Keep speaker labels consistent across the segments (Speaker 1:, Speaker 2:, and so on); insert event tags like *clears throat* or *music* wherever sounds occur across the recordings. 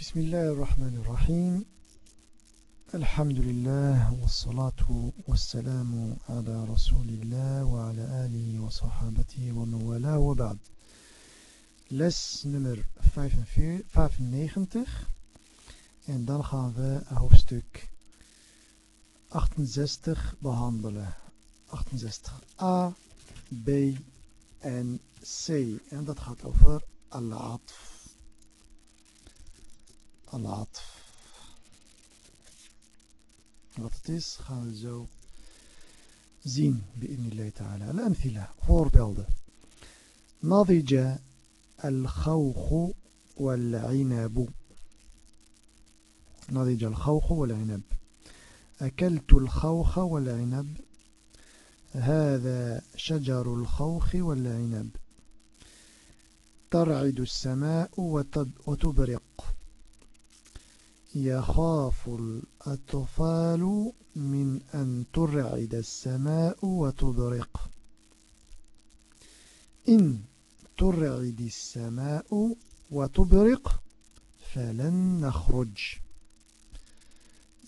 Speaker 1: بسم الله الرحمن الرحيم. الحمد لله والصلاة والسلام على رسول الله وعلى آله وصحابته ومن وبعد. Les nummer 95 en dan gaan we hoofdstuk 68 behandelen. 68a, b en c. En dat gaat over al-atf al-atf. Wat gaan we zo zien. Bi'idnillahi ta'ala. Al-amthila. Voorbeelden. نضج الخوخ والعنب نضج الخوخ والعنب أكلت الخوخ والعنب هذا شجر الخوخ والعنب ترعد السماء وتبرق يخاف الأطفال من أن ترعد السماء وتبرق إن ترعد السماء وتبرق فلن نخرج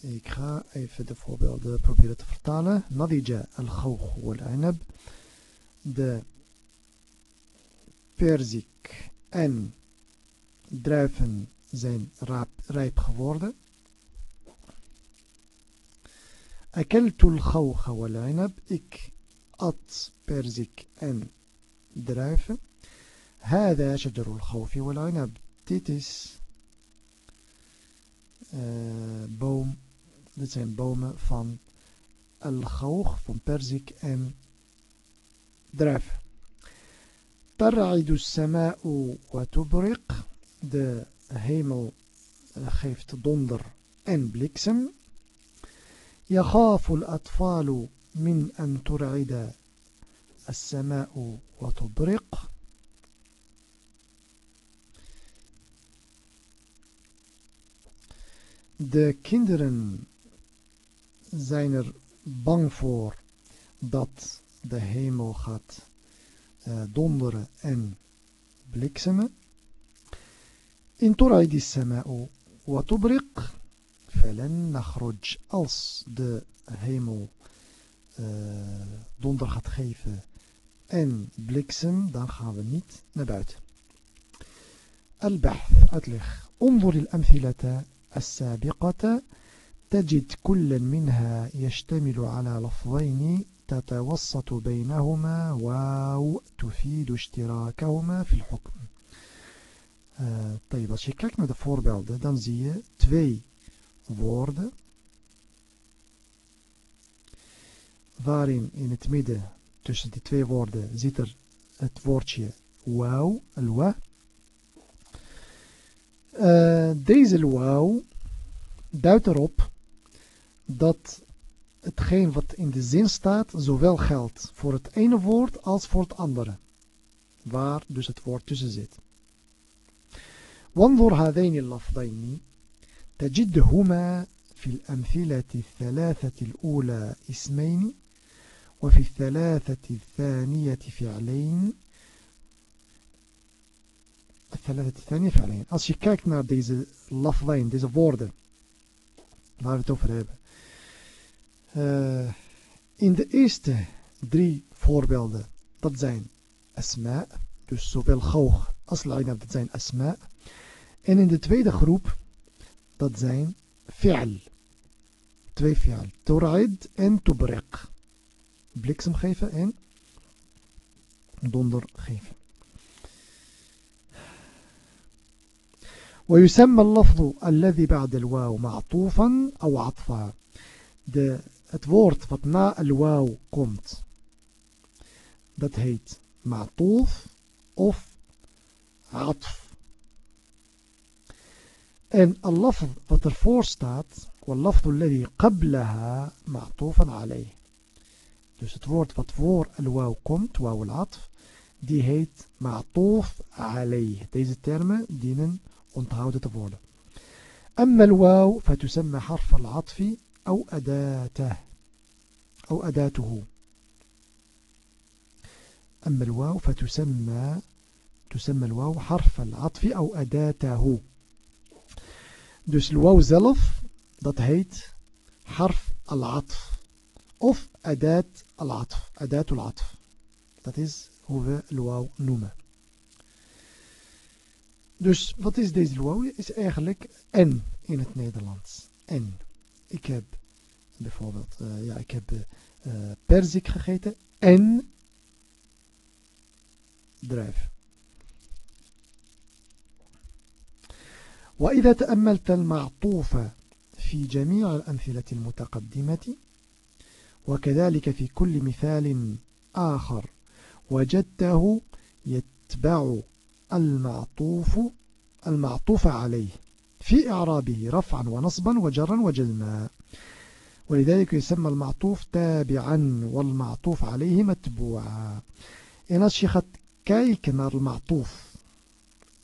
Speaker 1: Ik ga even de voorbeelden proberen te vertalen. Nadija al-Gawg wal-Anab. De perzik en druiven zijn rijp geworden. Akeltul gawga wal. Ik at perzik en druiven. هذا شجر الخوف والعنب. Dit is uh, boom. Dit zijn bomen van al-gawg, van perzik en druiven. ترعد السماء وتبرق. De hemel geeft donder en bliksem. يخاف الأطفال من أن ترعد السماء وتبرق De kinderen zijn er bang voor dat de hemel gaat uh, donderen en bliksemen. إن ترعد السماء وتبرق فلن نخرج. Als de hemel uh, donder gaat geven en bliksem dan gaan we niet naar buiten. البحث أتلخ انظر الأمثلة السابقة. تجد كل منها يشتمل على لفظين تتوسط بينهما واو تفيد اشتراكهما في الحكم. Uh, als je kijkt naar de voorbeelden, dan zie je twee woorden. Waarin in het midden, tussen die twee woorden, zit er het woordje wauw, al-wa. Uh, deze wauw duidt erop dat hetgeen wat in de zin staat, zowel geldt voor het ene woord als voor het andere. Waar dus het woord tussen zit. وانظر هذين اللفظين تجدهما في الأمثلة الثلاثة الأولى اسمين وفي الثلاثة الثانية فعلين الثلاثة الثانية فعلين Als je kijkt naar deze lafdain, deze woorden waar we het over hebben. Uh, in de eerste drie voorbeelden, dat zijn asma, dus zowel goog als la'inab, dat zijn asma. En in de tweede groep, dat zijn fi'al. Twee fi'al. Tura'id en tubriq. Bliksem geven en donder geven. ويسمى اللفظ الذي بعد الواو معطوفا أو عطفا de, het woord wat na الواو komt dat heet معطوف of عطف En al-lafz wat ervoor staat, wal-lafz alladhi qablaha ma'tufan alayh. Dus het woord wat voor al-waw komt, waw al-atf, die heet ma'tuf alayh. Deze termen dienen onthouden te worden. أما الواو فتسمى حرف العطف أو أداته أو أداته أما الواو فتسمى تسمى الواو حرف العطف أو أداته Dus luau zelf, dat heet harf al-atf. Of adat al-atf, adat al-atf. Dat is hoe we waw noemen. Dus wat is deze waw? Is eigenlijk en in het Nederlands. En. Ik heb bijvoorbeeld, eh, ja, ik heb uh, gegeten en druif. وإذا تأملت المعطوف في جميع الأمثلة المتقدمة وكذلك في كل مثال آخر وجدته يتبع المعطوف المعطوف عليه في إعرابه رفعا ونصبا وجرا وجزما ولذلك يسمى المعطوف تابعا والمعطوف عليه متبوعا. je gaat kijken naar المعطوف.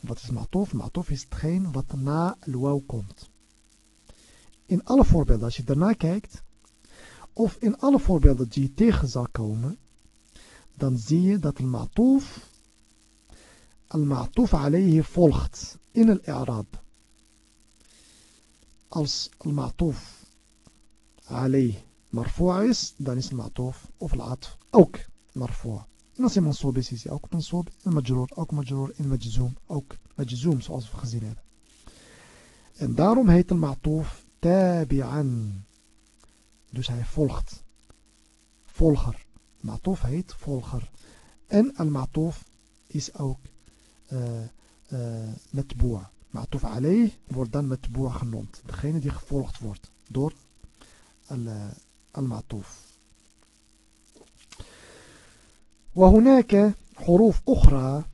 Speaker 1: Wat is matof? Matof is hetgeen wat na al-waw komt. In alle voorbeelden, als je daarna kijkt, of in alle voorbeelden die je tegen zal komen, dan zie je dat al-ma'tuf al-ma'tuf alayhi volgt in al-Arab. Als Al-Matof alayhi marfu' is, dan is al-matof of laat ook Marfoa. Hij mansoob is, is ook. En majroor ook majroor. En majzoom ook majzoom, zoals we gezien hebben. En daarom heet al-ma'tuf tabi'an. Dus hij volgt. Volger. Ma'tuf heet volger. En al-ma'tuf is ook metboa. Ma'tuf alayh wordt dan metboa genoemd. Degene die gevolgd wordt door al-ma'tuf. وهناك حروف أخرى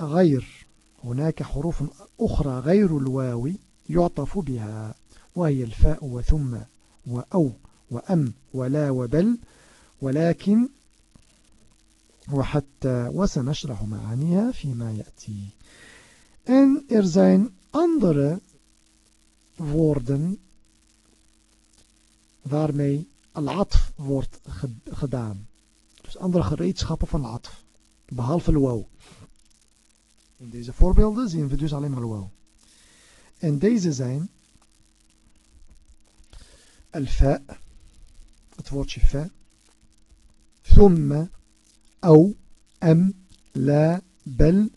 Speaker 1: غير هناك حروف أخرى غير الواو يعطف بها وهي الفاء وثم وأو وأم ولا وبل ولكن وحتى وسنشرح معانيها فيما يأتي er zijn andere woorden waarmee al-atf wordt gedaan. andere gereedschappen van atf. Behalve luau. In deze voorbeelden zien we dus alleen maar luau. En deze zijn al het woordje fa, thumma, au, am, la, bel,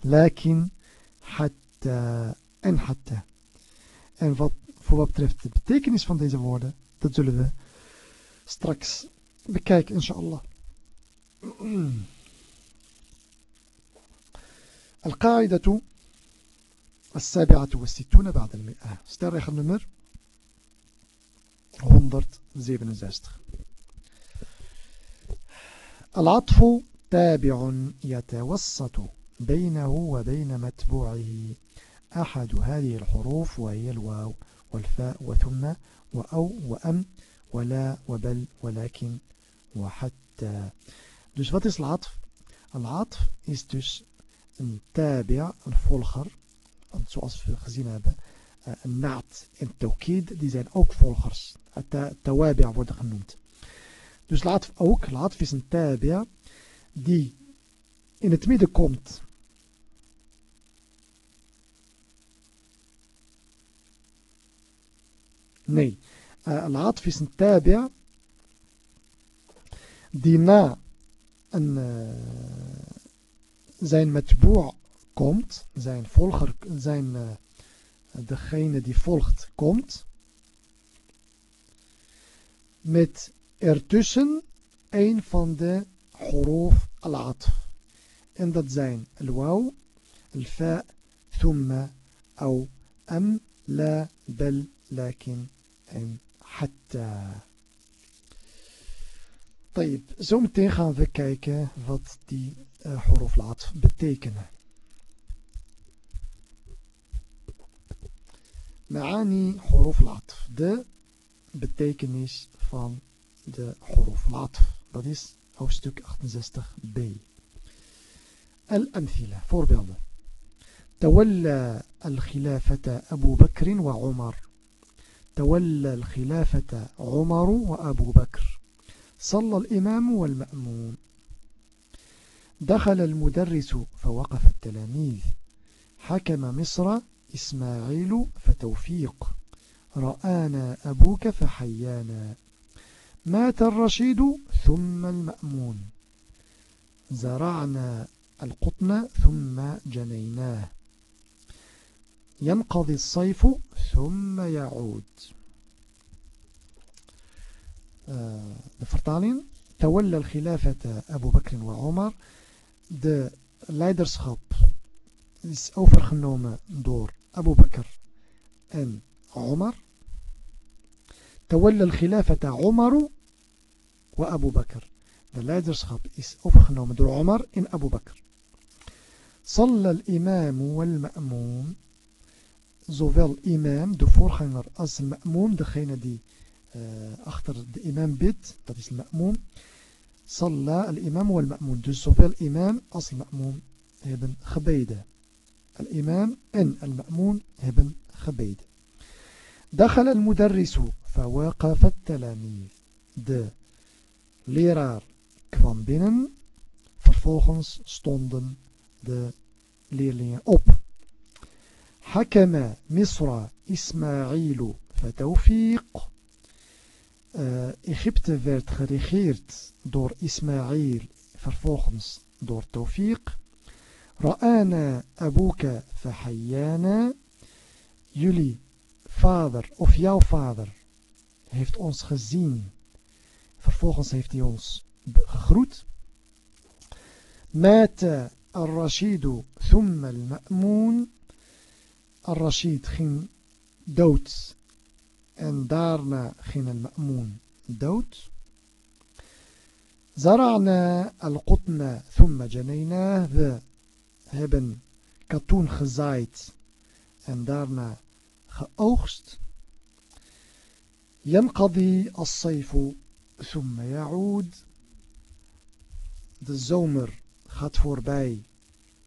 Speaker 1: lakin, hatta en hatta. En wat, voor wat betreft de betekenis van deze woorden, dat zullen we straks bekijken inshallah القاعدة السابعة والستون بعد المئة. Sterregel nummer 167 العطف تابع يتوسط بينه وبين متبوعه. أحد هذه الحروف وهي الواو والفاء وثم وأو وأم ولا وبل ولكن وحتى Dus wat is العطف? العطف is dus een tabi', een volger. Zoals we gezien hebben, een naad en tawkid, die zijn ook volgers. Tawabi' worden genoemd. Dus laat ook, laat is een tabia die in het midden komt. Nee, uh, is een tabia die na uh, zijn metboer komt, zijn volger, zijn uh, degene die volgt komt, met ertussen een van de huruf al-atf. En dat zijn al-waw, al-fa, thumma, au, am, la, bel, lakin en hatta. طيب zo متين gaan we kijken wat die eh, حروف العطف betekenen. معاني حروف العطف de بتيكنيس فان de حروف العطف dat is hoofdstuk 68b الامثله voorbeelden. تولى الخلافة أبو بكر وعمر تولى الخلافة عمر وأبو بكر صلى الإمام والمأمون. دخل المدرس فوقف التلاميذ. حكم مصر إسماعيل فتوفيق. رآنا أبوك فحيانا. مات الرشيد ثم المأمون. زرعنا القطن ثم جنيناه. ينقضي الصيف ثم يعود. De vertaling تولى الخلافة أبو بكر وعمر de leiderschap is overgenomen door Abu Bakr en Omar تولى الخلافة عمر وأبو بكر de leiderschap is overgenomen door Omar en Abu Bakr صلى الإمام والمأموم zowel imam, de voorganger, als de ma'moom, degene die uh, achter de imam bidt, dat is de ma'moom. Salla al-imam wal-ma'moom. Dus zowel imam als ma'moom hebben gebeden. Al-imam en al-ma'moom hebben gebeden. دخل المدرس فوقف التلاميذ. De leraar kwam binnen, vervolgens stonden de leerlingen op. حكم مصر إسماعيل فتوفيق Egypte werd geregeerd door Ismaïl, vervolgens door Tawfiq. Ra'ana abuka fahayyana. Jullie vader of jouw vader heeft ons gezien. Vervolgens heeft hij ons gegroet. Mata al-Rashidu thumma al-Ma'moon. Al-Rashid ging dood en daarna ging al-Ma'moon dood. Zara'na al-Qutna thumma janayna. We hebben katoen gezaaid en daarna geoogst. ينقضي الصيف ثم يعود de zomer gaat voorbij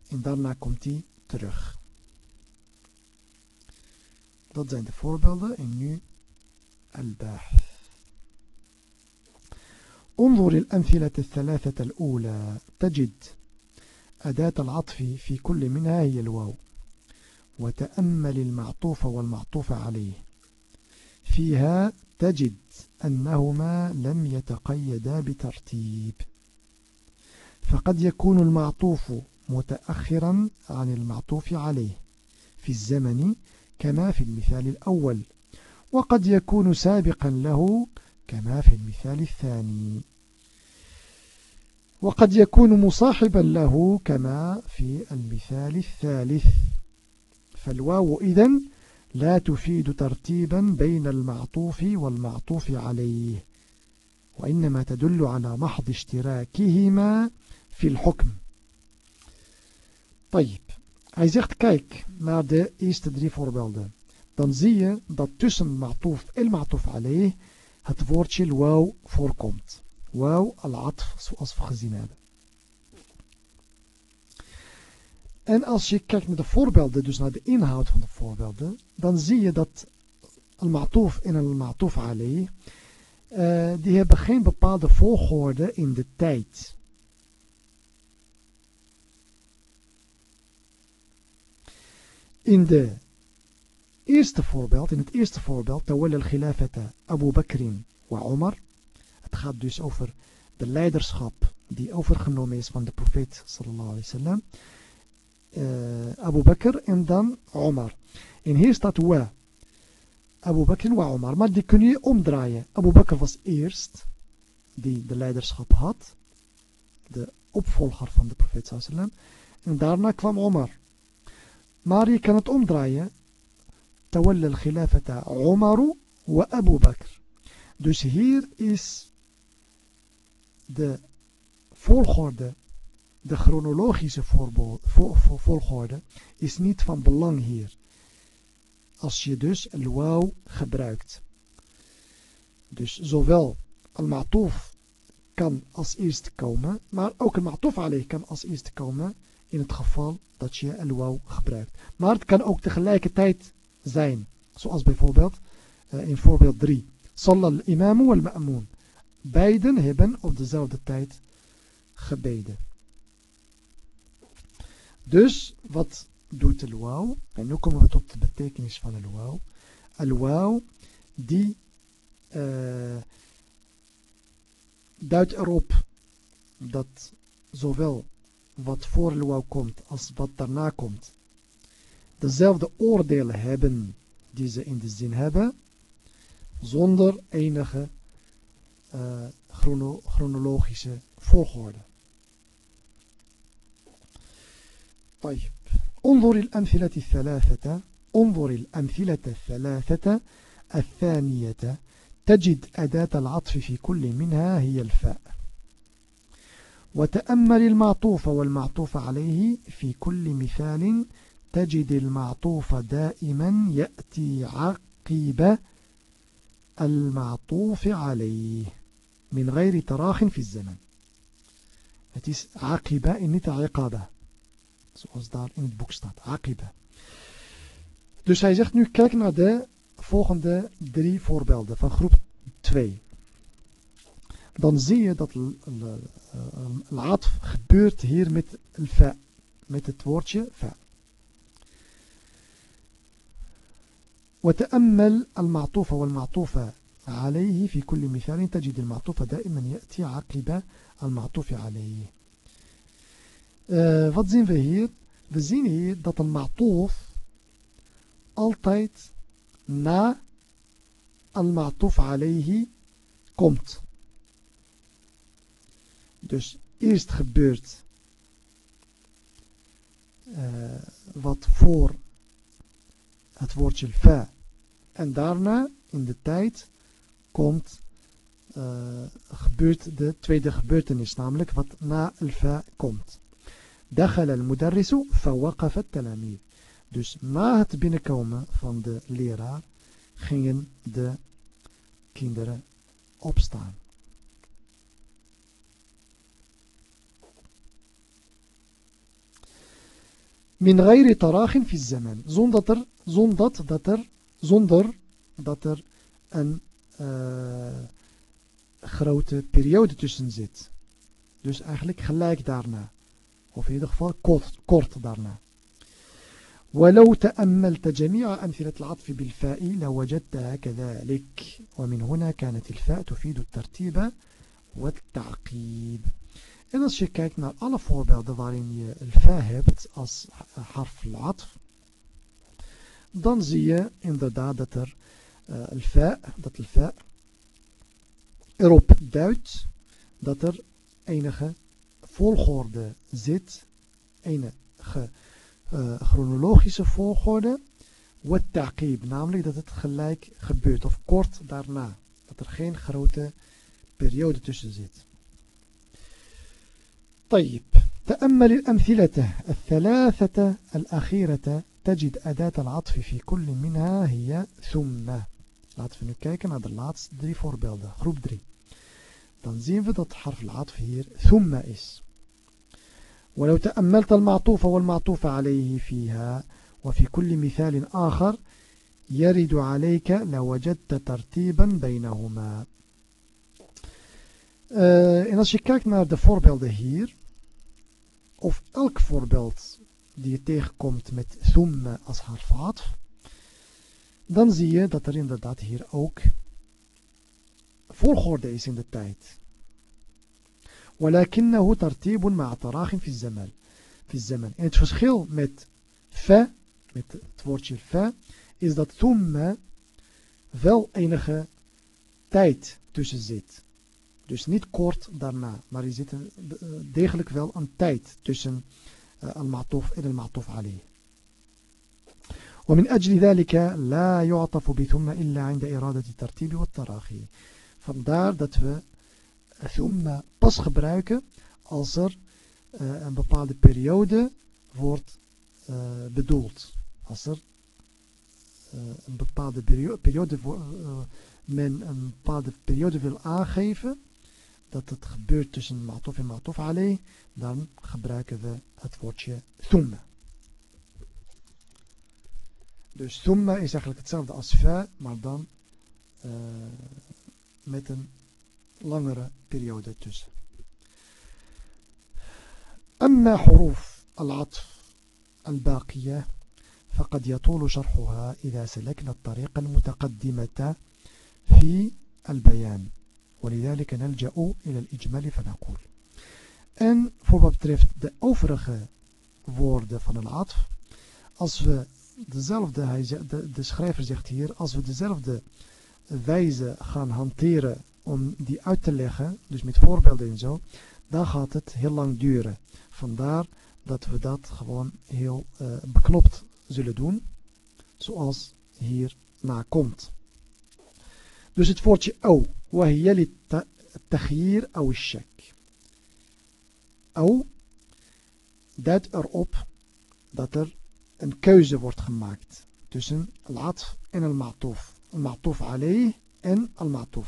Speaker 1: en daarna komt hij terug. Dat zijn de voorbeelden en nu الباحث. انظر الأمثلة الثلاثة الأولى. تجد أداة العطف في كل منها هي الواو. وتأمل المعطوف والمعطوف عليه. فيها تجد أنهما لم يتقيدا بترتيب. فقد يكون المعطوف متأخرا عن المعطوف عليه. في الزمن كما في المثال الأول. وقد يكون سابقا له كما في المثال الثاني. وقد يكون مصاحبا له كما في المثال الثالث. فالواو إذن لا تفيد ترتيبا بين المعطوف والمعطوف عليه وإنما تدل على محض اشتراكهما في الحكم. طيب Hij zegt, kijk naar de eerste. Dan zie je dat tussen ma'touf en ma'touf alayh het woordje waw voorkomt. Waw al-atf, zoals we gezien hebben. En als je kijkt naar de voorbeelden, dus naar de inhoud van de voorbeelden, dan zie je dat al-ma'touf en al-ma'touf alayh, uh, die hebben geen bepaalde volgorde in de tijd. In de eerste voorbeeld, in het eerste voorbeeld, Tawal al-Khilafata Abu Bakrin wa Omar. Het gaat dus over de leiderschap die overgenomen is van de profeet sallallahu alaihi. Uh, Abu Bakr en dan Omar. En hier staat wa. Abu Bakr wa Omar. Maar die kun je omdraaien. Abu Bakr was eerst die de leiderschap had. De opvolger van de profeet sallallahu. En daarna kwam Omar. Maar je kan het omdraaien. تولى الخلافة عمر وأبو بكر dus hier is de volgorde de chronologische volgorde is niet van belang hier als je dus al-waw gebruikt dus zowel al-ma'touf kan als eerste komen maar ook al-ma'touf alayh kan als eerste komen in het geval dat je al-waw gebruikt maar het kan ook tegelijkertijd zijn. Zoals bijvoorbeeld uh, in voorbeeld 3. Sallal imamu wal ma'moon. Beiden hebben op dezelfde tijd gebeden. Dus wat doet de wauw. En nu komen we tot de betekenis van de wauw. Al wauw die uh, duidt erop dat zowel wat voor wauw komt als wat daarna komt dezelfde oordelen hebben die ze in de zin hebben zonder enige uh, chrono chronologische volgorde. طيب انظر الأمثلة الثلاثة انظر الأمثلة الثلاثة الثانية تجد أداة العطف في كل منها هي الفاء وتأمل المعطوف والمعطوف عليه في كل مثال تجد المعطوف دائما يأتي عقب المعطوف عليه من غير تراخ في الزمن Het is aqiba en niet aqiba. Zoals daar in het boek staat. Aqiba. Dus hij zegt nu, kijk naar de volgende drie voorbeelden van groep 2. Dan zie je dat al-atf gebeurt hier met al-fa. Met het woordje fa. وتأمل المعطوف والمعطوف عليه في كل مثال تجد المعطوف دائما يأتي عقب المعطوف عليه uh, wat zien we hier? We zien hier dat een ma'touf altijd na al-ma'touf alayhi komt. Dus eerst gebeurt uh, wat voor het woordje fa En daarna, in de tijd, komt, eh, gebeurt de tweede gebeurtenis, namelijk wat na al-fa komt. Dakhal al-mudarrisu fawaqaf al-talamid. Dus na het binnenkomen van de leraar gingen de kinderen opstaan. Min ghairi tarachin fi zaman. Zonder er, zonder dat er zonder dat er een uh, grote periode tussen zit. Dus eigenlijk gelijk daarna. Of in ieder geval kort, kort daarna. ولو تأملت جميع أمثلة العطف بالفاء لوجدتها كذلك ومن هنا كانت الفاء تفيد الترتيب والتعقيب إذا شكيت على كل فوربيلد الفاهبت حرف العطف dan zie je inderdaad dat er uh, el fa, dat el fa erop duidt dat er enige volgorde zit, enige uh, chronologische volgorde, wat taqib, namelijk dat het gelijk gebeurt of kort daarna, dat er geen grote periode tussen zit. طيب تأمل الأمثلة الثلاثة الأخيرة تجد أداة العطف في كل منها هي ثم. العطف laten we kijken naar de laatste drie voorbeelden groep drie dan zien we dat حرف العطف هي ثم is. ولو تأملت المعطوف والمعطوف عليه فيها وفي كل مثال آخر يرد عليك لوجدت ترتيبا بينهما. آه، إن أشكاك نار دي فور بيلده هير ألك فور voorbeeld die je tegenkomt met thumma als harfaat, dan zie je dat er inderdaad hier ook volgorde is in de tijd. ولكنه ترتيب مع تراخ في الزمان في الزمن en het verschil met fa met het woordje fa is dat thumma wel enige tijd tussen zit dus niet kort daarna maar er zit een, degelijk wel een tijd tussen uh, al-ma'tuf en al-ma'tuf alayh ومن أجل ذلك لا يعطف بثم إلا عند إرادة الترتيب والتراخي vandaar dat we thumma pas gebruiken als er uh, een bepaalde periode wordt uh, bedoeld. Als er uh, een bepaalde periode, periode men een bepaalde periode wil aangeven dat het gebeurt tussen ma'tof en ma'tof alayh, dan gebruiken we het woordje thumma. Dus thumma is eigenlijk hetzelfde als fa, maar dan met een langere periode tussen. أما حروف العطف الباقية فقد يطول شرحها إذا سلكنا الطريق المتقدمة في البيان ولذلك نلجأ إلى الإجمال فنقول En voor wat betreft de overige woorden van een atf, als we dezelfde, hij de, de schrijver zegt hier, als we dezelfde wijze gaan hanteren om die uit te leggen, dus met voorbeelden en zo, dan gaat het heel lang duren. Vandaar dat we dat gewoon heel uh, beknopt zullen doen, zoals hier na komt. Dus het woordje au, وهي للتخيير أو الشك. أو دات أرؤب دات أر الكوزة بورتخماكت تسن العطف إن المعطوف المعطوف عليه En المعطوف.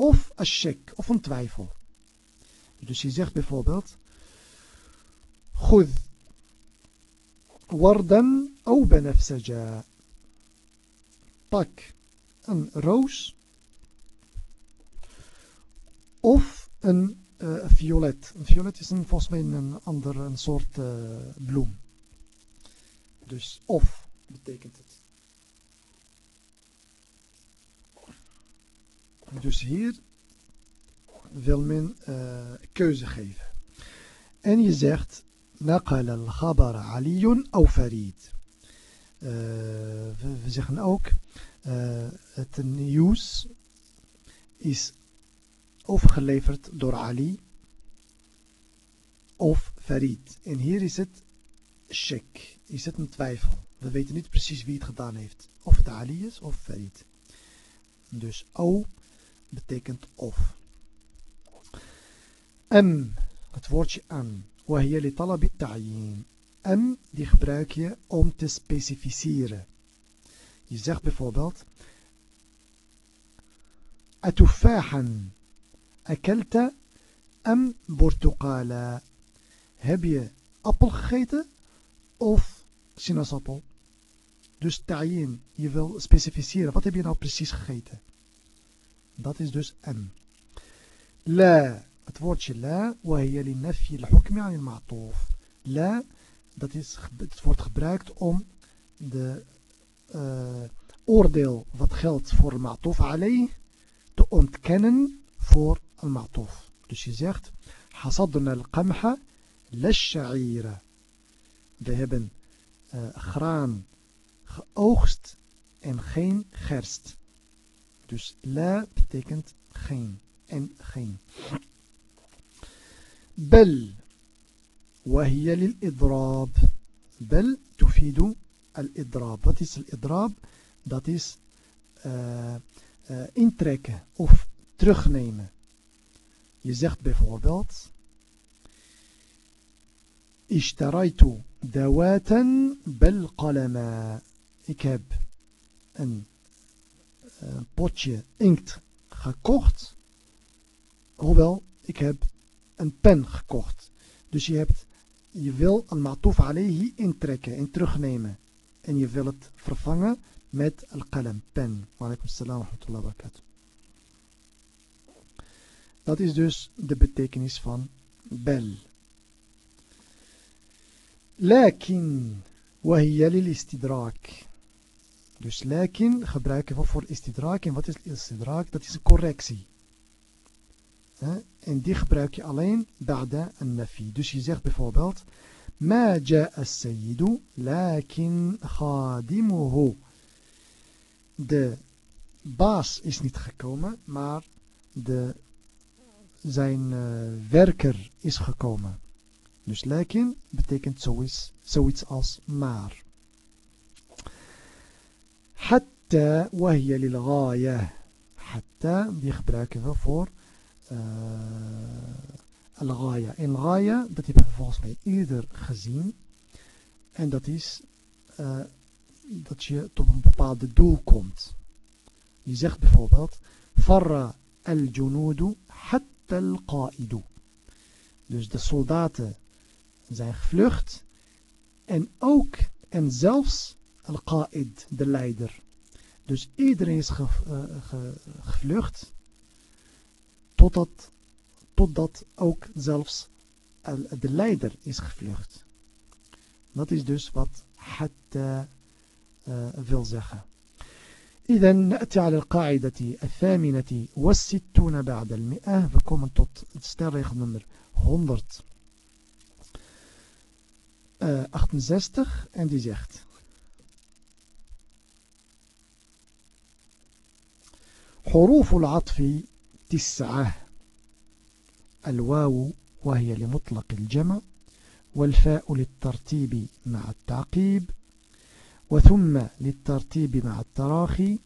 Speaker 1: of الشك of een twijfel dus je zegt bijvoorbeeld خذ وردا أو بنفسجا. Pak een roos of een uh, violet. Een violet is een, volgens mij een ander een soort uh, bloem. Dus of betekent het. Dus hier wil men uh, keuze geven. En je zegt نقل الخبر علي أو فريد uh, we, we zeggen ook uh, het nieuws is of geleverd door Ali of Farid. En hier is het shek, is het een twijfel. We weten niet precies wie het gedaan heeft. Of het Ali is of Farid. Dus o betekent of. M, het woordje am. hier li talabi ta'yin. M, die gebruik je om te specificeren. Je zegt bijvoorbeeld... Atufahan. Akelte am bortuqala. Heb je appel gegeten of sinaasappel? Dus ta'yin, je wil specificeren. Wat heb je nou precies gegeten? Dat is dus en. La, het woordje la, wahiya li de negatie van het maatoef La, dat is, het wordt gebruikt om de eh, oordeel wat geldt voor matof alayh te ontkennen voor al-ma'touf. Dus je zegt, hasadna al-qamha lash'ira. We hebben uh, graan geoogst en geen gerst. Dus la betekent geen en geen. بل وهي للإضراب بل تفيد الإضراب wat is الإضراب dat is uh, uh, intrekken of terugnemen Je zegt bijvoorbeeld... Ishtaraitu dawatan bel qalama. Ik heb een, een potje inkt gekocht. Hoewel, ik heb een pen gekocht. Dus je, hebt, je wil een ma'tuf alayhi intrekken en terugnemen. En je wil het vervangen met al-qalam, pen. Wa alaikum salam wa rahmatullahi wa barakatuh. Dat is dus de betekenis van bel. لكن وهي للاستدراك dus lakin gebruiken we voor istidrak en wat is istidrak? dat is een correctie en die gebruik je alleen بعد النفي dus je zegt bijvoorbeeld ما جاء السيد لكن خادمه de baas is niet gekomen maar de zijn eh, werker is gekomen. Dus lijken betekent zoiets, zoiets als maar. Hatta wahia lil. Hatta, die gebruiken we voor uh, al ghaya. En ghaya, dat hebben we volgens mij eerder gezien. En dat is eh, dat je tot een bepaald doel komt. Je zegt bijvoorbeeld, farra al-junudu hatta al-qa'idu. Dus de soldaten zijn gevlucht en ook en zelfs al-qa'id, de leider. Dus iedereen is ge, ge, gevlucht totdat, totdat ook zelfs de leider is gevlucht. Dat is dus wat hatta uh, wil zeggen. إذا نأتي على القاعدة الثامنة والستون بعد المئة. we komen tot het stelregel nummer 168 en die حروف العطف تسعة. الواو وهي لمطلق الجمع والفاء للترتيب مع التعقيب. وثم للترتيب مع التراخي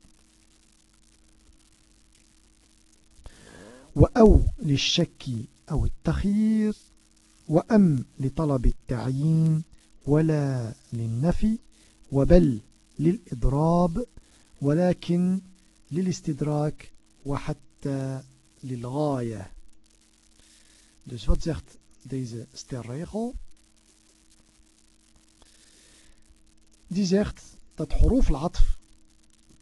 Speaker 1: وأو للشك أو التخيير وأم لطلب التعيين ولا للنفي وبل للإضراب ولكن للاستدراك وحتى للغاية Dus wat zegt deze sterregel? Die zegt dat huruf al-atf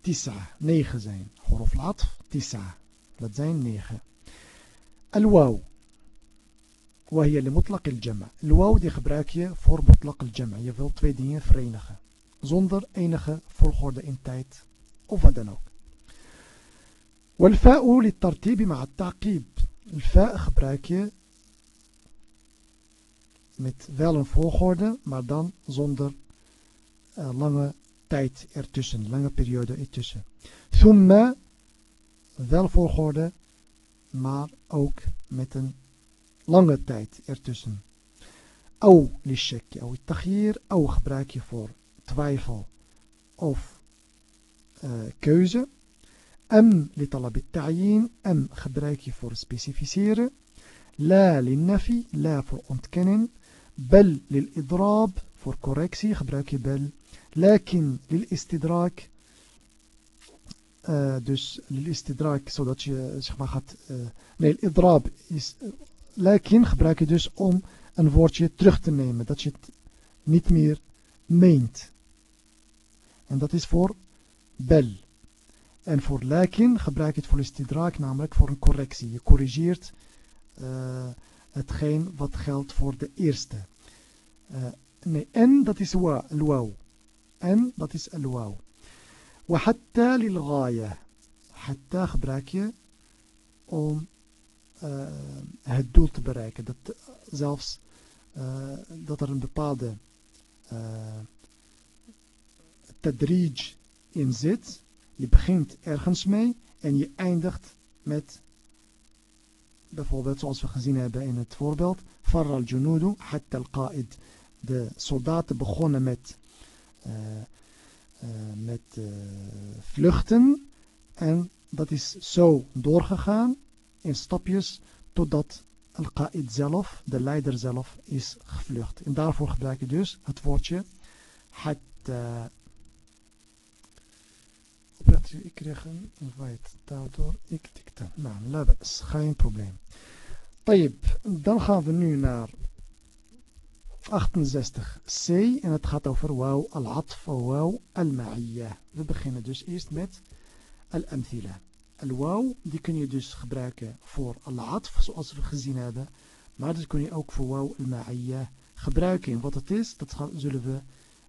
Speaker 1: tisa, negen zijn. Huruf al-atf tisa, dat zijn negen. Al-waw. وهي لمطلق الجمع. الواو die gebruik je voor mutlaq al-jama. Je wilt twee dingen verenigen. Zonder enige volgorde in tijd of wat dan ook. والفاء للترتيب مع التعقيب. الفاء gebruik je met wel een volgorde, maar dan zonder uh, lange tijd ertussen, lange periode ertussen. Thumma, wel volgorde, maar ook met een lange tijd ertussen. Au lishakki, au taghir, au gebruik je voor twijfel of uh, keuze. Am litalab ta'yin, am gebruik je voor specificeren. La linnafi, la voor ontkennen. Bel lil idraab, voor correctie gebruik je bel. Lakin lil istidrak, uh, dus lil istidrak, zodat je zeg maar gaat, uh, nee, idraab is, uh, gebruik je dus om een woordje terug te nemen, dat je het niet meer meent. En dat is voor bel. En voor lakin gebruik je het voor istidrak, namelijk voor een correctie. Je corrigeert hetgeen wat geldt voor de eerste. Uh, nee, en dat is al-waw en dat is al-waw. Wa hatta lil. Hatta gebruik je om uh, het doel te bereiken. Dat eh, zelfs uh, dat er een bepaalde uh, tadrij in zit. Je begint ergens mee en je eindigt met bijvoorbeeld zoals we gezien hebben in het voorbeeld Farral junudu hatta al-qa'id. De soldaten begonnen met met uh, vluchten. En dat is zo doorgegaan in stapjes totdat Al-Qa'id zelf, de leider zelf, is gevlucht. En daarvoor gebruik je dus het woordje hatta. Ik kreeg een invite, daardoor ik dikte. Nou, labas, geen probleem. Tayyip, dan gaan we nu naar 68c en het gaat over wauw al-atf wauw al-ma'iyya. We beginnen dus eerst met al-amthila. Al-wauw die kun je dus gebruiken voor al-atf zoals we gezien hebben. Maar dat kun je ook voor wauw al-ma'iyya gebruiken. En wat het is, dat gaan, zullen we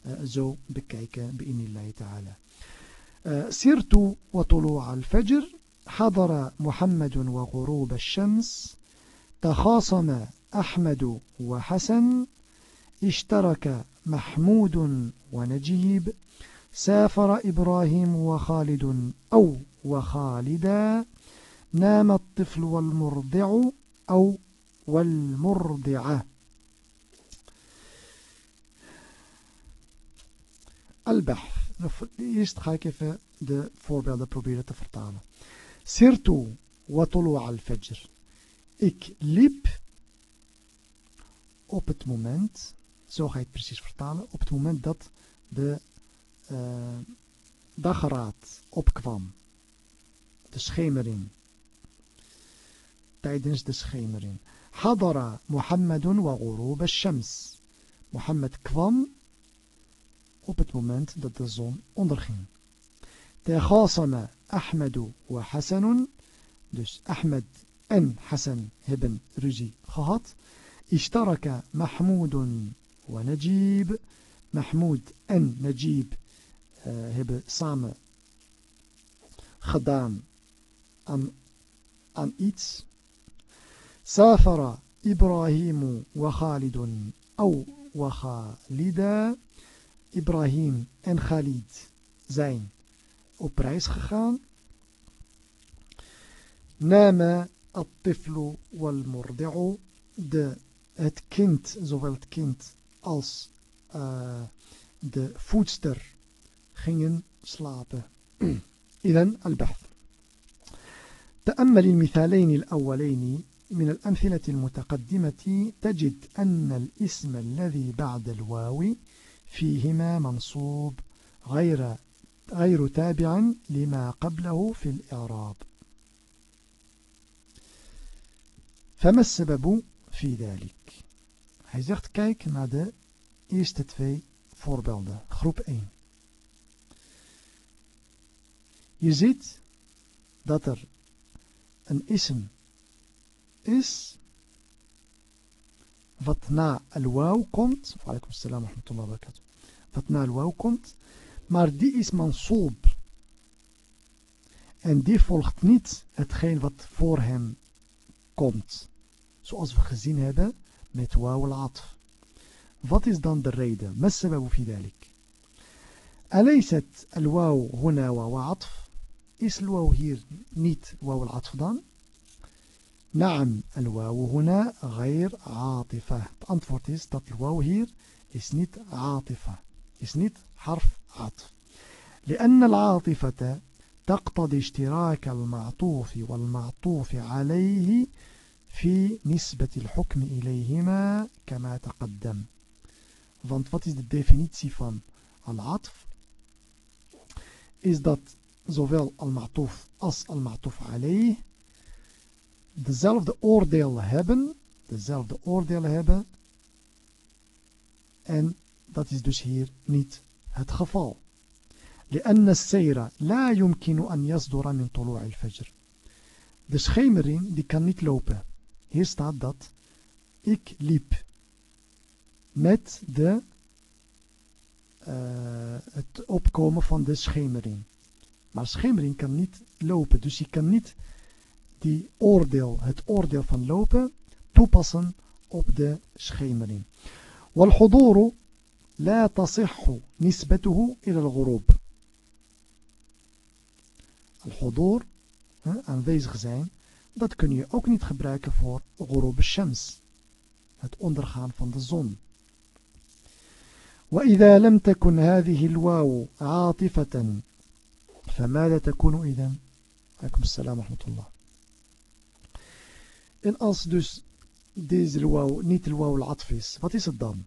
Speaker 1: uh, zo bekijken. Bi'inillahi ta'ala. سرت وطلوع الفجر حضر محمد وغروب الشمس تخاصم أحمد وحسن اشترك محمود ونجيب سافر إبراهيم وخالد أو وخالدا نام الطفل والمرضع أو والمرضعة البحث Eerst ga ik even de voorbeelden proberen te vertalen. Sirtu wa tulu'a al-fajr. Ik liep op het moment Zo ga je het precies vertalen. Op het moment dat de uh, dageraad opkwam. De schemering. Tijdens de schemering. Hadara Muhammadun wa ghurub shams. Mohammed kwam op het moment dat de zon onderging. Teghasama Ahmedu wa Hassanun. Dus Ahmed en Hassan hebben ruzie gehad. Ishtaraka Mahmoudun ونجيب. محمود أن نجيب آه، هب صام. خدام أن أن إيتس. سافر إبراهيم وخالد أو وخالدا إبراهيم أن خالد. زين. أو برايس خخان نام الطفل والمرضع. د هاد كنت zowel كنت. Als uh, de voedster gingen slapen. *clears throat* إذن البحث تأمل المثالين الأولين من الأمثلة المتقدمة تجد أن الاسم الذي بعد الواو فيهما منصوب غير غير تابع لما قبله في الإعراب. فما السبب في ذلك؟ Hij zegt kijk naar de eerste twee voorbeelden. Groep 1. Je ziet dat er een ism is wat na al-waw komt. Wat na al-waw komt. Maar die is mansoob. En die volgt niet hetgeen wat voor hem komt. Zoals we gezien hebben met waw al-atf. Wat is dan de reden? ما السبب في ذلك؟ أليست الواو هنا واو عطف؟ Is الواو hier niet واو العطف dan? نعم الواو هنا غير عاطفة Het antwoord is dat الواو hier is niet عاطفة is niet حرف عطف لأن العاطفة تقتضي اشتراك المعطوف والمعطوف عليه في نسبة الحكم إليهما كما تقدم Want wat is de definitie van al-atf? Is dat zowel al-ma'tuf als al-ma'tuf alayh dezelfde oordeel hebben, dezelfde oordeel hebben en dat is dus hier niet het geval. لأن السير لا يمكن أن يصدر من طلوع الفجر. De schemering die kan niet lopen. Hier staat dat ik liep met de, uh, het opkomen van de schemering. Maar schemering kan niet lopen, dus je kan niet die oordeel, het oordeel van lopen toepassen op de schemering. والحضور لا تصح نسبته إلى الغروب. الحضور, aanwezig zijn, dat kun je ook niet gebruiken voor غروب الشمس, het ondergaan van de zon. وإذا لم تكن هذه الواو عاطفة فماذا تكون إذن عليكم السلام ورحمة الله En als dus deze wauw niet de wauw al-atf is, wat is het dan?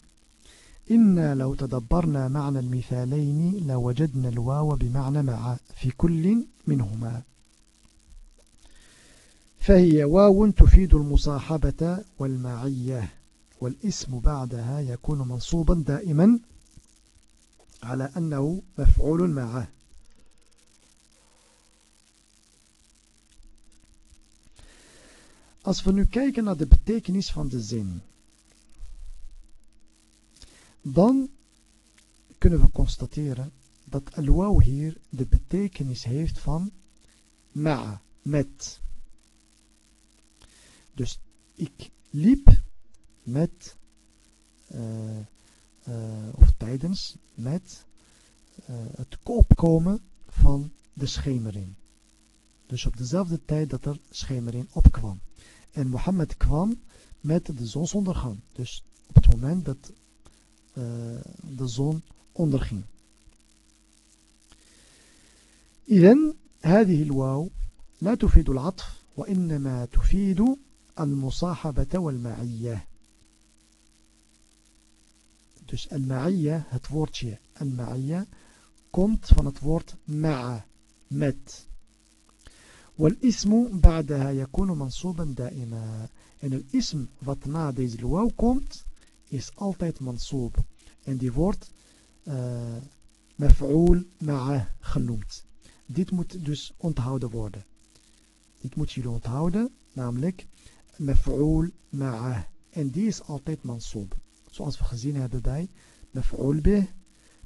Speaker 1: إنا لو تدبرنا معنى المثالين لوجدنا الواو بمعنى مع في كل منهما فهي واو تفيد المصاحبة والمعية والاسم بعدها يكون منصوبا دائما على أنه مفعول معه Als we nu kijken naar de betekenis van de zin, dan kunnen we constateren dat al hier de betekenis heeft van ma'a, met. Dus ik liep met, uh, uh, of tijdens, met uh, het opkomen van de schemering. Dus op dezelfde tijd dat er schemering opkwam. En Mohammed kwam met de zonsondergang. Dus op het moment dat uh, de zon onderging. إذن هذه الواو لا تفيد العطف وإنما تفيد المصاحبة والمعية Dus al-ma'iyya, het woordje al-ma'iyya, komt van het woord ma'a, met. والاسم بعدها يكون منصوبا دائما en het ism wat na deze wauw komt is altijd mansoob en die wordt uh, maf'ul ma'ah genoemd dit moet dus onthouden worden dit moet jullie onthouden namelijk maf'ul ma'ah en die is altijd mansoob zoals we gezien hebben bij maf'ul bih,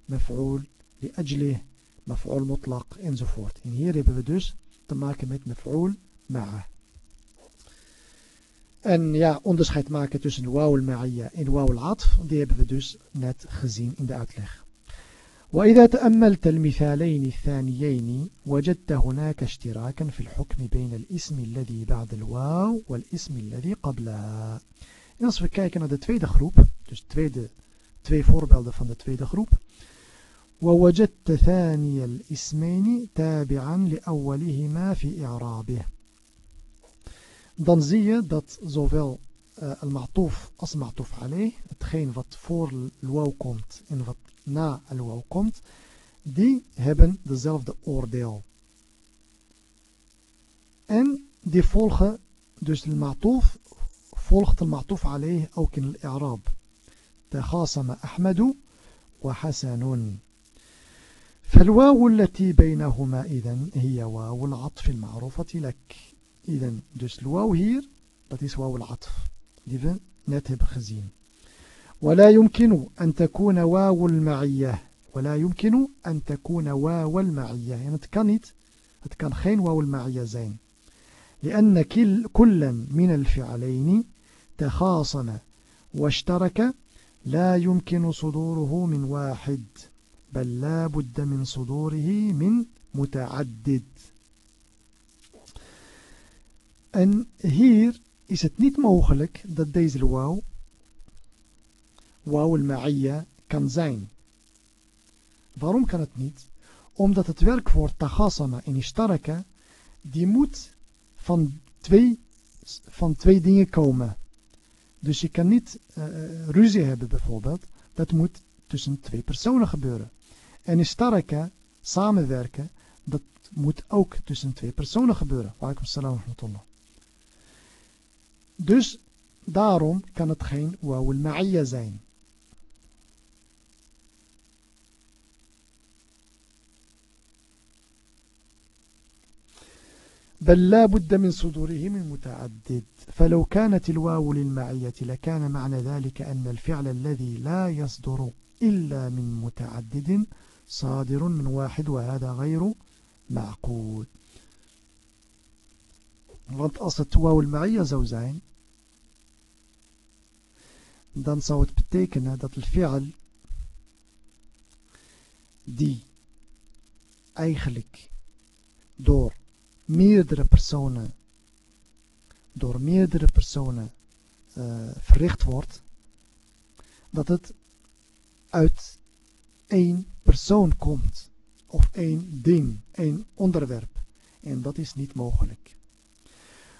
Speaker 1: maf'ul li ajlih, maf'ul mutlaq enzovoort. En hier hebben we dus te maken met maf'ul ma'a. En ja, onderscheid maken tussen wauw al-ma'iyya en wauw al-atf, die hebben we dus net gezien in de uitleg. وإذا تأملت المثالين الثانيين وجدت هناك اشتراكا في الحكم بين الاسم الذي بعد الواو والاسم الذي قبلها. En als we kijken naar de tweede groep, dus tweede, twee voorbeelden van. ووجدت ثاني الاسمين تابعا لأولهما في إعرابه. Dan zie je dat zowel آه، المعطوف als معطوف عليه hetgeen wat voor الواو komt en wat na الواو komt die hebben dezelfde oordeel en die volgen dus المعطوف volgt المعطوف عليه ook in الإعراب. تخاصم أحمد وحسن. فالواو التي بينهما إذن هي واو العطف المعروفة لك. إذن dus الواو hier dat is واو العطف. Die we net hebben gezien ولا يمكن أن تكون واو المعية. ولا يمكن أن تكون واو المعية. يعني het kan geen واو المعية zijn لأن كل كلا من الفعلين تخاصم واشترك لا يمكن صدوره من واحد بل لا بد من صدوره من متعدد. En hier is het niet mogelijk dat deze wauw wauw al-ma'iyya kan zijn. Waarom kan het niet? Omdat het werkwoord taghasama en ishtaraka, die moet van twee, van twee dingen komen. Dus je kan niet uh, ruzie hebben bijvoorbeeld. Dat moet tussen twee personen gebeuren. En ishtaraka, samenwerken, dat moet ook tussen twee personen gebeuren. Walaikum salam wa. Dus daarom kan het geen wauw al-ma'iyya zijn. بل لا بد من صدوره من متعدد فلو كانت الواو للمعية لكان معنى ذلك أن الفعل الذي لا يصدر إلا من متعدد صادر من واحد وهذا غير معقول Want als het wauw al-ma'iyya zou zijn, dan zou het betekenen dat de fi'al die eigenlijk door meerdere personen door meerdere personen uh, verricht wordt, dat het uit één persoon komt. Of één ding, één onderwerp. En dat is niet mogelijk.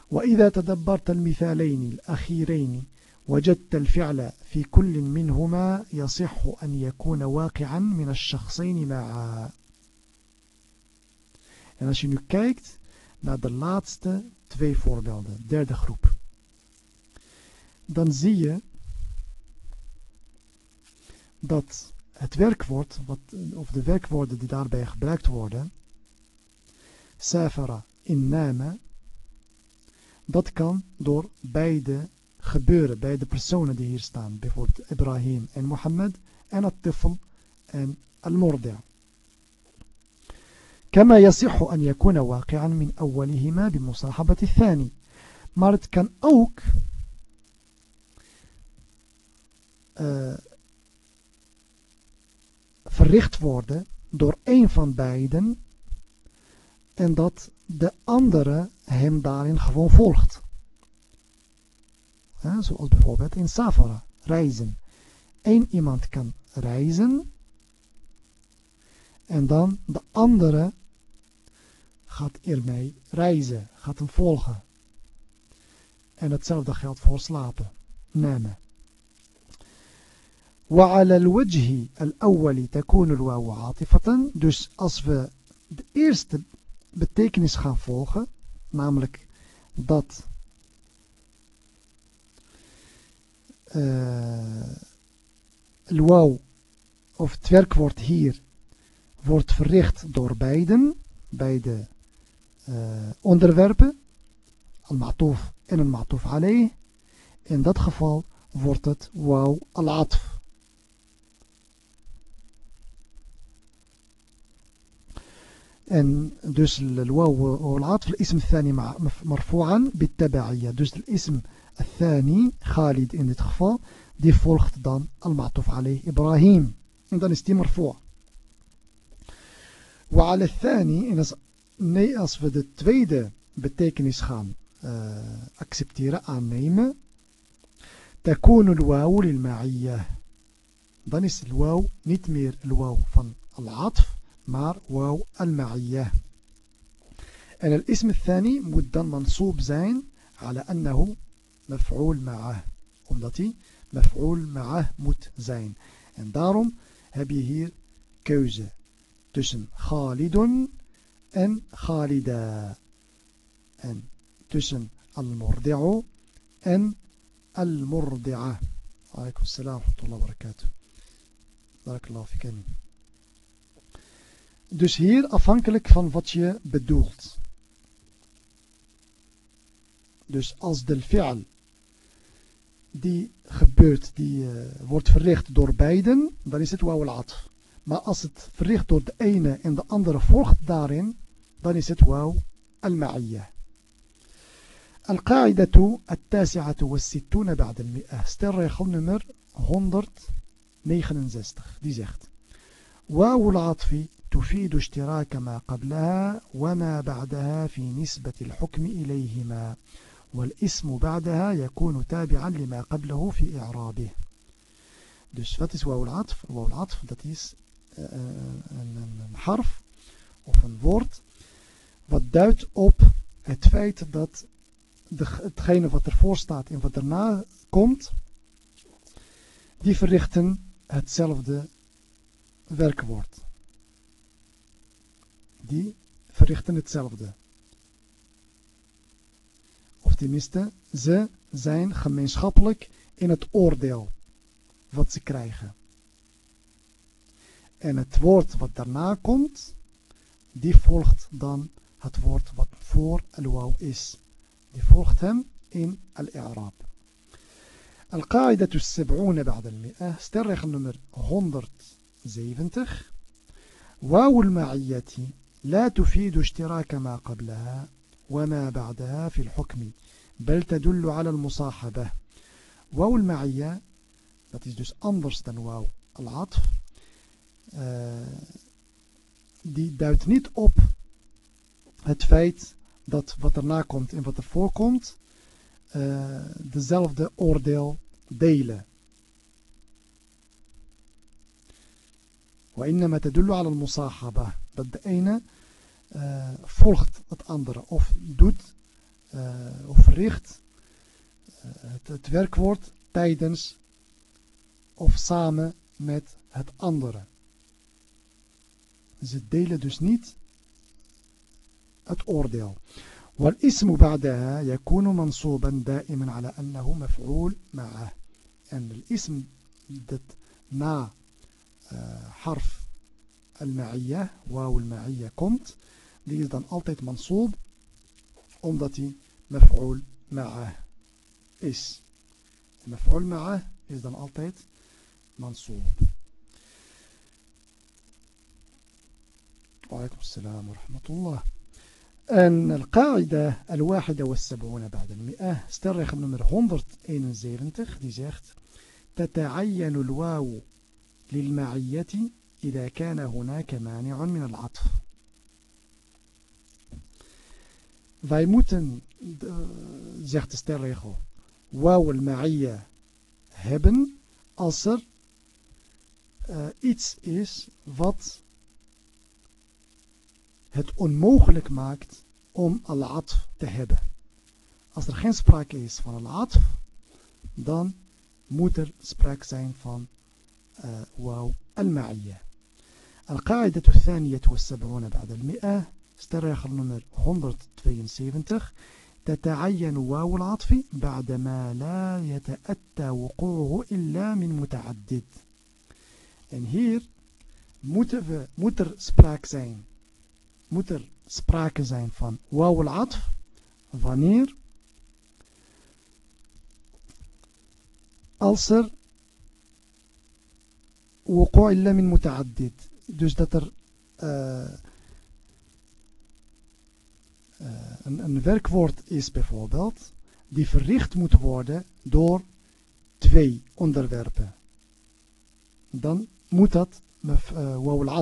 Speaker 1: وإذا تدبرت المثالين الأخيرين وجدت الفعل في كل منهما يصح أن يكون واقعا من الشخصين معا En als je nu kijkt naar de laatste twee voorbeelden, derde groep. Dan zie je dat het werkwoord, wat, of de werkwoorden die daarbij gebruikt worden, safara, innama, dat kan door beide gebeuren, beide personen die hier staan. Bijvoorbeeld Ibrahim en Mohammed en at-tifl en al-murdi'. كما يصح أن يكون واقعا من أولهما بمصاحبة الثاني maar het kan ook uh, verricht worden door een van beiden en dat de andere hem daarin gewoon volgt. Ja, zoals bijvoorbeeld in Safara, reizen. Eén iemand kan reizen en dan de andere gaat ermee reizen, gaat hem volgen. En hetzelfde geldt voor slapen, nemen. وعلى الوجه الأول تكون الواو عاطفة dus als we de eerste betekenis gaan volgen namelijk dat Eh, wauw of het werkwoord hier wordt verricht door beiden, beide eh, onderwerpen, al-matuf en al-matuf alayh. In dat geval wordt het wauw al-atf. أن dus الواو والعطف الاسم الثاني مرفوعا بالتبعية. Dus الاسم الثاني خالد إن تخفى دي فولخت volgt المعطوف عليه إبراهيم. En dan is die مرفوع. وعلى الثاني إن als we de tweede betekenis gaan أكسبتيرا accepteren, نيم. تكون الواو للمعية Dan الواو نتمير الواو van العطف. مار واو المعية. أن الاسم الثاني مدا منصوب زين على أنه مفعول معه. أمضتي مفعول معه مت زين. أن دارم هبي هير كوزة. تسم خالد أن خالدا أن تسم المرضع أن المرضعة عليكم السلام ورحمة الله وبركاته. بارك الله فيك. أمين Dus hier afhankelijk van wat je bedoelt. Dus als de fi'al die gebeurt, die uh, wordt verricht door beiden, dan is het wauw al-atf. Maar als het verricht door de ene en de andere volgt daarin, dan is het wauw al-ma'iyah. القاعدة التاسعة والستون بعد المئة sterregel nummer 169 die zegt واو العطف تفيد اشتراك ما قبلها وما بعدها في نسبة الحكم إليهما والاسم بعدها يكون تابعا لما قبله في إعرابه Dus wat is wauw al-atf? Wauw al-atf dat is uh, een, een harf of een woord wat duidt op het feit dat de, hetgene wat ervoor staat en wat daarna komt, die verrichten hetzelfde werkwoord die verrichten hetzelfde. Of tenminste, ze zijn gemeenschappelijk in het oordeel wat ze krijgen. En het woord wat daarna komt, die volgt dan het woord wat voor al-waw is. Die volgt hem in al-i'raab. القاعدة السبعون بعد المئة sterregel nummer 170 واو المعية لا تفيد اشتراك ما قبلها وما بعدها في الحكم بل تدل على المصاحبة واو المعية dat is dus anders dan wauw al-atf uh, die duidt niet op het feit dat wat erna komt en wat er voorkomt uh, dezelfde oordeel delen. وإنما تدل على المصاحبة dat de ene uh, volgt het andere of doet uh, of verricht uh, het, het werkwoord tijdens of samen met het andere. Ze delen dus niet het oordeel. والاسم بعدها يكون منصوبا دائما على أنه مفعول معه en الاسم dat na uh, حرف al-ma'iyya, wauw al-ma'iyya komt, die is dan altijd mansoob, omdat hij maf'ul ma'ah is. Maf'ul ma'ah is dan altijd mansoob. وعليكم السلام ورحمة الله أن القاعدة الواحدة والسبعون بعد المئة sterregel nummer 171 die zegt تتعين الواو للمعية إذا كان هناك مانع من العطف Wij moeten, zegt de stelregel, wauw al-ma'iyya hebben als er uh, iets is wat het onmogelijk maakt om al-atf te hebben. Als er geen sprake is van al-atf, dan moet er sprake zijn van uh, wauw al-ma'iyya. القاعدة الثانية والسبعون بعد المئة استريخ النمر 172 تتعين واو العطف بعدما لا يتأتى وقوعه إلا من متعدد. En hier moet er sprake zijn. moet er sprake zijn van واو العطف wanneer als er وقوع إلا من متعدد. dus dat er eh, eh, een, een, werkwoord is bijvoorbeeld, die verricht moet worden door twee onderwerpen. Dan moet dat uh,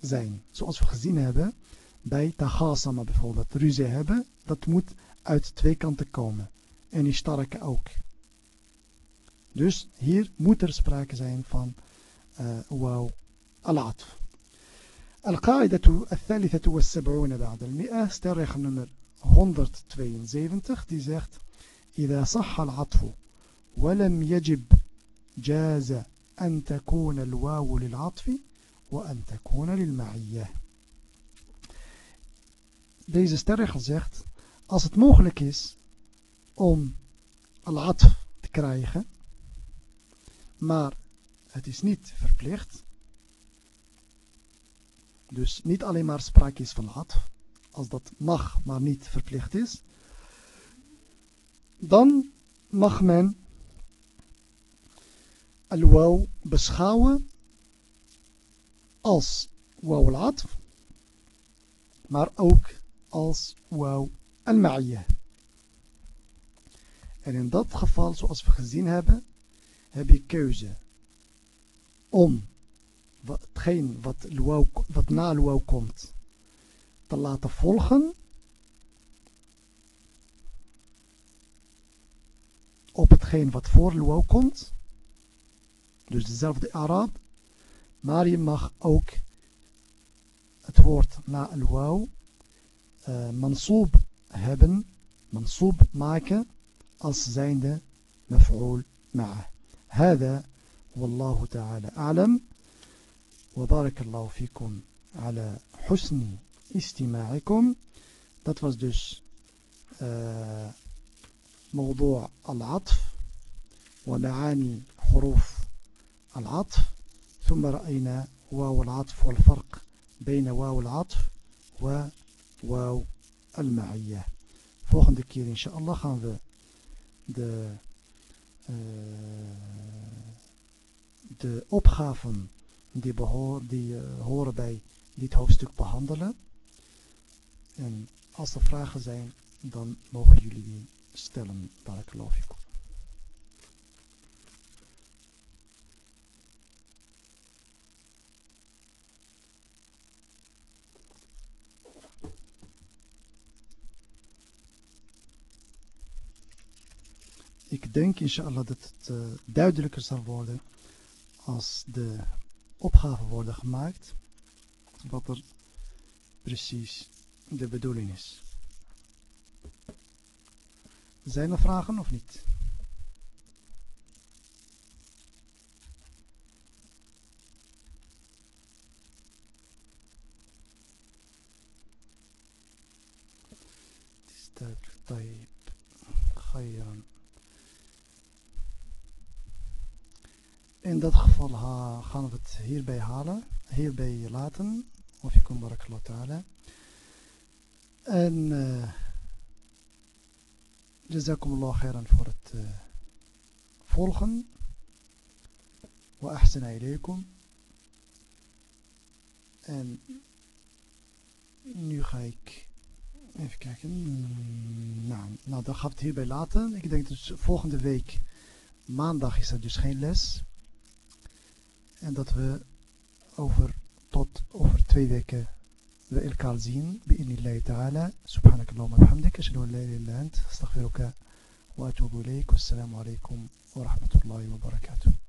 Speaker 1: zijn. Zoals we gezien hebben bij tagasama bijvoorbeeld. Ruzie hebben, dat moet uit twee kanten komen. En die starke ook. Dus hier moet er sprake zijn van uh, wauw العطف. القاعدة الثالثة والسبعون بعد المئة استرخ نمر 172 دي زيغت إذا صح العطف ولم يجب جاز أن تكون الواو للعطف وأن تكون للمعية. Deze sterregel zegt, als het أم العطف om al-atf te krijgen, Dus niet alleen maar sprake is van had, als dat mag, maar niet verplicht is. Dan mag men al-waw beschouwen als waw al maar ook als waw al-ma'iyah. En in dat geval, zoals we gezien hebben, heb je keuze om hetgeen wat, luau, wat na luau komt te laten volgen op hetgeen wat voor luau komt. Dus dezelfde Arab. Maar je mag ook het woord na luau uh, mansoob hebben, mansoob maken als zijnde maf'ul ma'ah. هذا والله تعالى أعلم وبارك الله فيكم على حسن استماعكم. Dat was uh, موضوع العطف ومعاني حروف العطف. ثم رأينا واو العطف والفرق بين واو العطف وواو المعية. volgende keer inshallah gaan we de uh, de die, behoor, die uh, horen bij dit hoofdstuk behandelen. En als er vragen zijn, dan mogen jullie die stellen. Barakallahu. Ik denk inshallah dat het uh, duidelijker zal worden als de opgaven worden gemaakt, wat er precies de bedoeling is. Zijn er vragen of niet? Hierbij halen, hierbij laten. Of je komt barakallahu ta'ala. En uh, jazakumullah khairan voor het uh, volgen. Wa ahsana ilaykum. En nu ga ik even kijken. Nou, nou dan gaan we het hierbij laten. Ik denk dus volgende week maandag is er dus geen les. En dat we over, tot over twee weken we elkaar zien. Bi'inillahi ta'ala. Subhanakallahumma bihamdik. Ashhadu an la ilaha illa ant. Astaghfiruka wa atubu ilayk. Wassalamu alaikum wa rahmatullahi wa barakatuh.